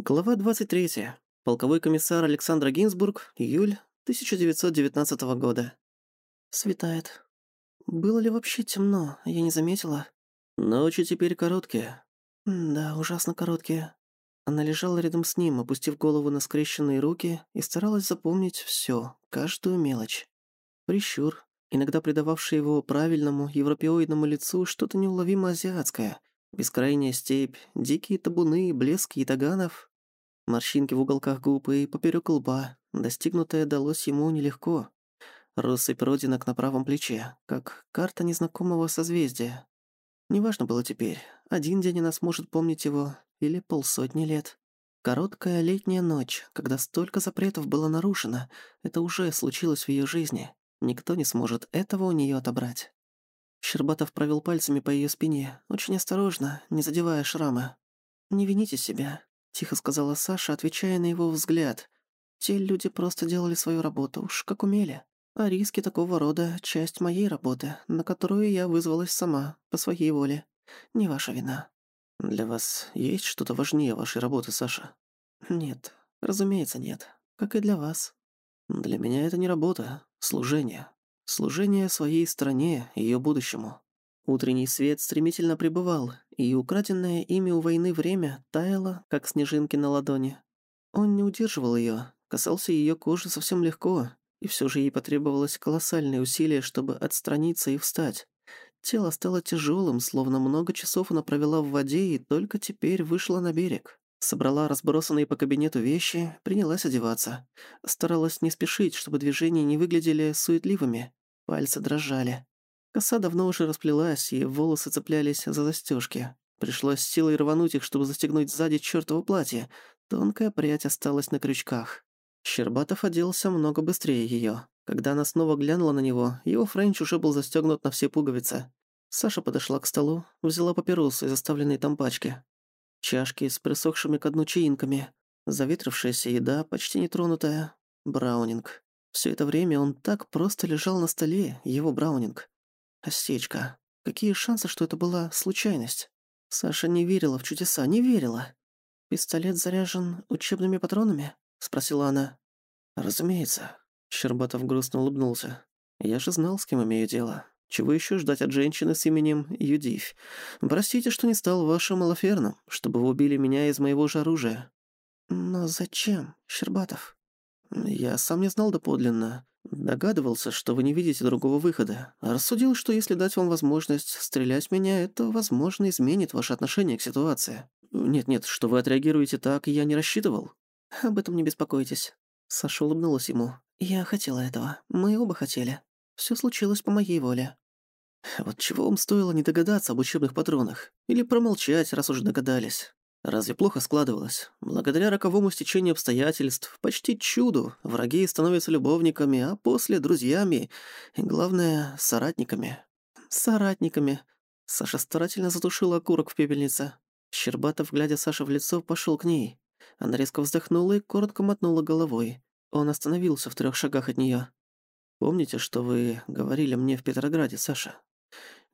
Глава 23. Полковой комиссар Александр Гинзбург. Июль 1919 года. Светает. Было ли вообще темно? Я не заметила. Ночи теперь короткие. Да, ужасно короткие. Она лежала рядом с ним, опустив голову на скрещенные руки и старалась запомнить всё, каждую мелочь. Прищур, иногда придававший его правильному европеоидному лицу что-то неуловимо азиатское. Бескрайняя степь, дикие табуны, блеск ятаганов, Морщинки в уголках губ и поперёк лба. Достигнутое далось ему нелегко. Россыпь родинок на правом плече, как карта незнакомого созвездия. Неважно было теперь, один день она сможет помнить его, или полсотни лет. Короткая летняя ночь, когда столько запретов было нарушено, это уже случилось в её жизни. Никто не сможет этого у неё отобрать. Щербатов провел пальцами по её спине, очень осторожно, не задевая шрамы. «Не вините себя. — тихо сказала Саша, отвечая на его взгляд. «Те люди просто делали свою работу, уж как умели. А риски такого рода — часть моей работы, на которую я вызвалась сама, по своей воле. Не ваша вина». «Для вас есть что-то важнее вашей работы, Саша?» «Нет, разумеется, нет. Как и для вас». «Для меня это не работа, служение. Служение своей стране, ее будущему. Утренний свет стремительно пребывал, и украденное ими у войны время таяло, как снежинки на ладони. Он не удерживал ее, касался ее кожи совсем легко, и все же ей потребовалось колоссальные усилия, чтобы отстраниться и встать. Тело стало тяжелым, словно много часов она провела в воде и только теперь вышла на берег. Собрала разбросанные по кабинету вещи, принялась одеваться. Старалась не спешить, чтобы движения не выглядели суетливыми. Пальцы дрожали. Коса давно уже расплелась, и волосы цеплялись за застежки. Пришлось силой рвануть их, чтобы застегнуть сзади чёртово платье. Тонкая прядь осталась на крючках. Щербатов оделся много быстрее её. Когда она снова глянула на него, его френч уже был застёгнут на все пуговицы. Саша подошла к столу, взяла папиросу из оставленной там пачки. Чашки с присохшими к дну чаинками. Заветрившаяся еда, почти нетронутая. Браунинг. Всё это время он так просто лежал на столе, его браунинг. Осечка. Какие шансы, что это была случайность? Саша не верила в чудеса, не верила. «Пистолет заряжен учебными патронами?» — спросила она. «Разумеется». Щербатов грустно улыбнулся. «Я же знал, с кем имею дело. Чего еще ждать от женщины с именем Юдивь? Простите, что не стал вашим Малаферном, чтобы вы убили меня из моего же оружия». «Но зачем, Щербатов?» «Я сам не знал доподлинно. Догадывался, что вы не видите другого выхода. рассудил, что если дать вам возможность стрелять в меня, это, возможно, изменит ваше отношение к ситуации. Нет-нет, что вы отреагируете так, я не рассчитывал. Об этом не беспокойтесь. Саша улыбнулась ему. Я хотела этого. Мы оба хотели. Все случилось по моей воле. Вот чего вам стоило не догадаться об учебных патронах? Или промолчать, раз уж догадались? Разве плохо складывалось? Благодаря роковому стечению обстоятельств, почти чуду, враги становятся любовниками, а после — друзьями, и, главное, соратниками. Соратниками. Саша старательно затушила окурок в пепельнице. Щербатов, глядя Саше в лицо, пошел к ней. Она резко вздохнула и коротко мотнула головой. Он остановился в трех шагах от нее. «Помните, что вы говорили мне в Петрограде, Саша?»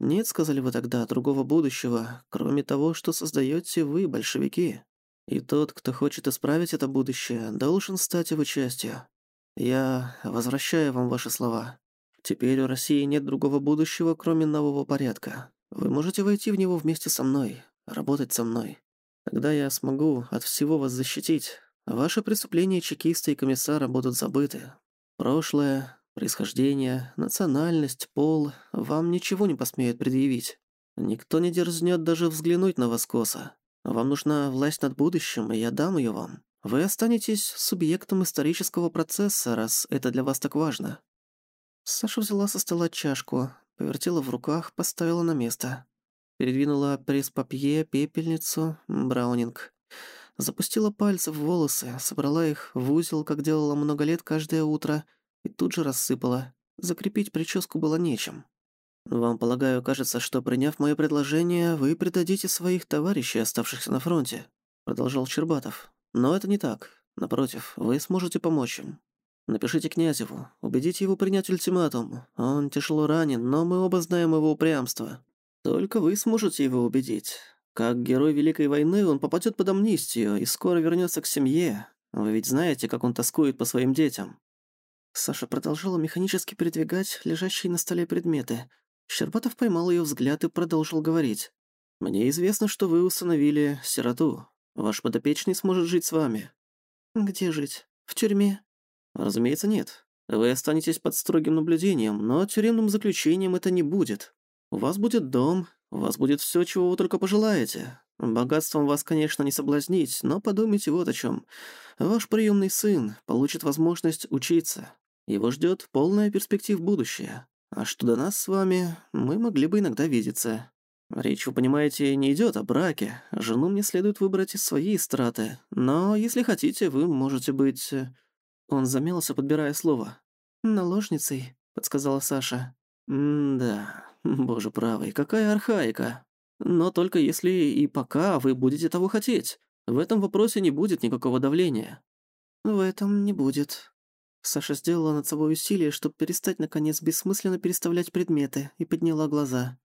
Нет, сказали вы тогда, другого будущего, кроме того, что создаете вы, большевики. И тот, кто хочет исправить это будущее, должен стать его частью. Я возвращаю вам ваши слова. Теперь у России нет другого будущего, кроме нового порядка. Вы можете войти в него вместе со мной, работать со мной. Тогда я смогу от всего вас защитить. Ваши преступления чекиста и комиссара будут забыты. Прошлое, Происхождение, национальность, пол вам ничего не посмеют предъявить. Никто не дерзнет даже взглянуть на вас косо. Вам нужна власть над будущим, и я дам ее вам. Вы останетесь субъектом исторического процесса, раз это для вас так важно». Саша взяла со стола чашку, повертела в руках, поставила на место. Передвинула пресс-папье, пепельницу, браунинг. Запустила пальцы в волосы, собрала их в узел, как делала много лет каждое утро — и тут же рассыпала. Закрепить прическу было нечем. «Вам, полагаю, кажется, что, приняв моё предложение, вы предадите своих товарищей, оставшихся на фронте», — продолжал Щербатов. «Но это не так. Напротив, вы сможете помочь им. Напишите князеву, убедите его принять ультиматум. Он тяжело ранен, но мы оба знаем его упрямство. Только вы сможете его убедить. Как герой Великой войны он попадет под амнистию и скоро вернется к семье. Вы ведь знаете, как он тоскует по своим детям». Саша продолжала механически передвигать лежащие на столе предметы. Щербатов поймал ее взгляд и продолжил говорить. «Мне известно, что вы установили сироту. Ваш подопечный сможет жить с вами». «Где жить? В тюрьме?» «Разумеется, нет. Вы останетесь под строгим наблюдением, но тюремным заключением это не будет. У вас будет дом, у вас будет все, чего вы только пожелаете. Богатством вас, конечно, не соблазнить, но подумайте вот о чем. Ваш приемный сын получит возможность учиться. Его ждет полная перспектив будущее. А что до нас с вами, мы могли бы иногда видеться. Речь, вы понимаете, не идет о браке. Жену мне следует выбрать из своей страты. Но, если хотите, вы можете быть... Он замялся, подбирая слово. «Наложницей», — подсказала Саша. «М-да, боже правый, какая архаика. Но только если и пока вы будете того хотеть. В этом вопросе не будет никакого давления». «В этом не будет». Саша сделала над собой усилие, чтобы перестать, наконец, бессмысленно переставлять предметы, и подняла глаза.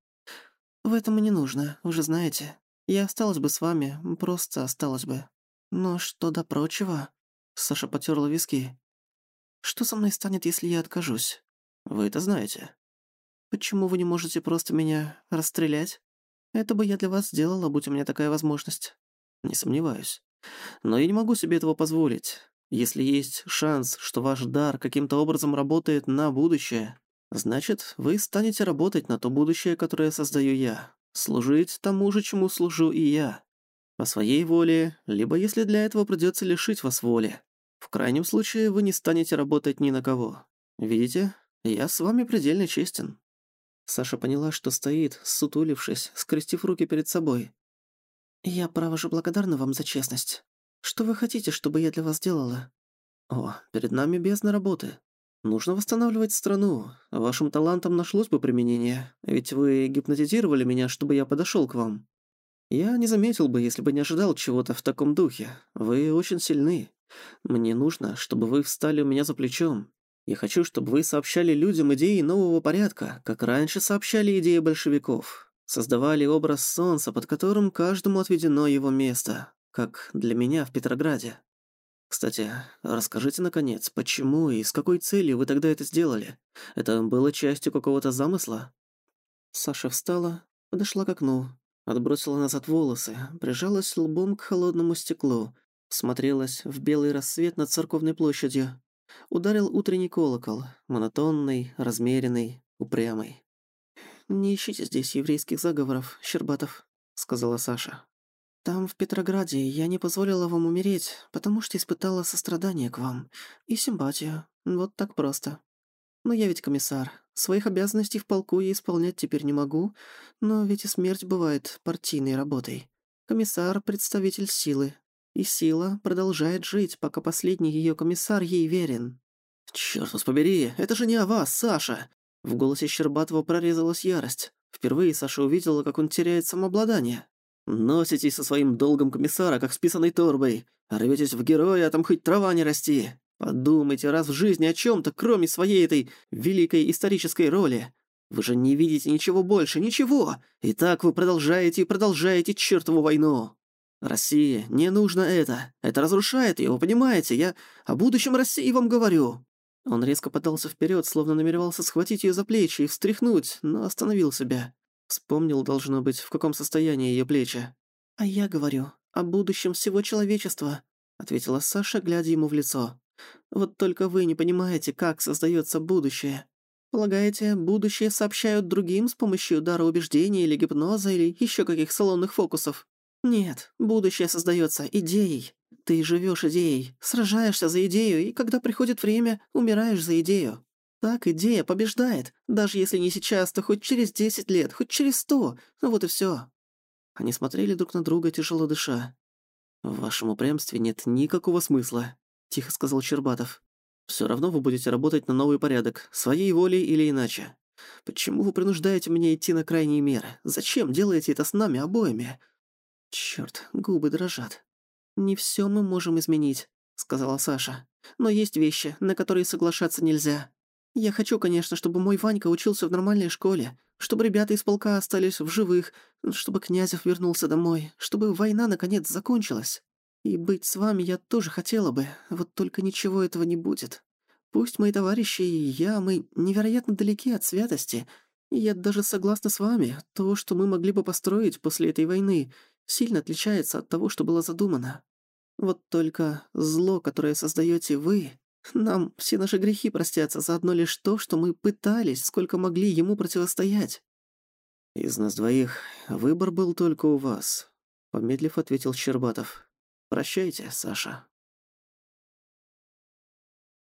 «В этом и не нужно, уже знаете. Я осталась бы с вами, просто осталась бы. Но что до прочего...» Саша потерла виски. «Что со мной станет, если я откажусь? Вы это знаете. Почему вы не можете просто меня расстрелять? Это бы я для вас сделала, будь у меня такая возможность. Не сомневаюсь. Но я не могу себе этого позволить. Если есть шанс, что ваш дар каким-то образом работает на будущее, значит, вы станете работать на то будущее, которое создаю я. Служить тому же, чему служу и я. По своей воле, либо если для этого придется лишить вас воли. В крайнем случае вы не станете работать ни на кого. Видите, я с вами предельно честен». Саша поняла, что стоит, сутулившись, скрестив руки перед собой. «Я, право же, благодарна вам за честность. Что вы хотите, чтобы я для вас делала?» «О, перед нами бездна работы. Нужно восстанавливать страну. Вашим талантам нашлось бы применение, ведь вы гипнотизировали меня, чтобы я подошел к вам. Я не заметил бы, если бы не ожидал чего-то в таком духе. Вы очень сильны. Мне нужно, чтобы вы встали у меня за плечом. Я хочу, чтобы вы сообщали людям идеи нового порядка, как раньше сообщали идеи большевиков. Создавали образ солнца, под которым каждому отведено его место, как для меня в Петрограде. Кстати, расскажите, наконец, почему и с какой целью вы тогда это сделали? Это было частью какого-то замысла?» Саша встала, подошла к окну, отбросила назад волосы, прижалась лбом к холодному стеклу, Смотрелась в белый рассвет над церковной площадью. Ударил утренний колокол, монотонный, размеренный, упрямый. «Не ищите здесь еврейских заговоров, Щербатов», — сказала Саша. «Там, в Петрограде, я не позволила вам умереть, потому что испытала сострадание к вам и симпатию. Вот так просто. Но я ведь комиссар. Своих обязанностей в полку я исполнять теперь не могу, но ведь и смерть бывает партийной работой. Комиссар — представитель силы, и сила продолжает жить, пока последний ее комиссар ей верен. «Чёрт вас побери, это же не о вас, Саша!» В голосе Щербатова прорезалась ярость. Впервые Саша увидела, как он теряет самообладание. «Носитесь со своим долгом комиссара, как с писаной торбой. Рветесь в героя, а там хоть трава не расти. Подумайте раз в жизни о чем то кроме своей этой великой исторической роли. Вы же не видите ничего больше, ничего. И так вы продолжаете и продолжаете чертову войну. России не нужно это. Это разрушает ее, вы понимаете? Я о будущем России вам говорю». Он резко подался вперед, словно намеревался схватить ее за плечи и встряхнуть, но остановил себя. Вспомнил, должно быть, в каком состоянии ее плечи. «А я говорю о будущем всего человечества», — ответила Саша, глядя ему в лицо. «Вот только вы не понимаете, как создается будущее. Полагаете, будущее сообщают другим с помощью дара убеждения или гипноза или еще каких салонных фокусов? Нет, будущее создается идеей. Ты живешь идеей, сражаешься за идею, и когда приходит время, умираешь за идею. Так идея побеждает, даже если не сейчас, то хоть через десять лет, хоть через сто. Ну вот и все. Они смотрели друг на друга, тяжело дыша. «В вашем упрямстве нет никакого смысла», — тихо сказал Щербатов. Все равно вы будете работать на новый порядок, своей волей или иначе. Почему вы принуждаете меня идти на крайние меры? Зачем делаете это с нами обоими? Черт, губы дрожат. «Не все мы можем изменить», — сказала Саша. «Но есть вещи, на которые соглашаться нельзя. Я хочу, конечно, чтобы мой Ванька учился в нормальной школе, чтобы ребята из полка остались в живых, чтобы Князев вернулся домой, чтобы война наконец закончилась. И быть с вами я тоже хотела бы, вот только ничего этого не будет. Пусть мои товарищи и я, мы невероятно далеки от святости, и я даже согласна с вами, то, что мы могли бы построить после этой войны, сильно отличается от того, что было задумано. Вот только зло, которое создаете вы, нам все наши грехи простятся за одно лишь то, что мы пытались, сколько могли ему противостоять. Из нас двоих выбор был только у вас, помедлив ответил Щербатов. Прощайте, Саша.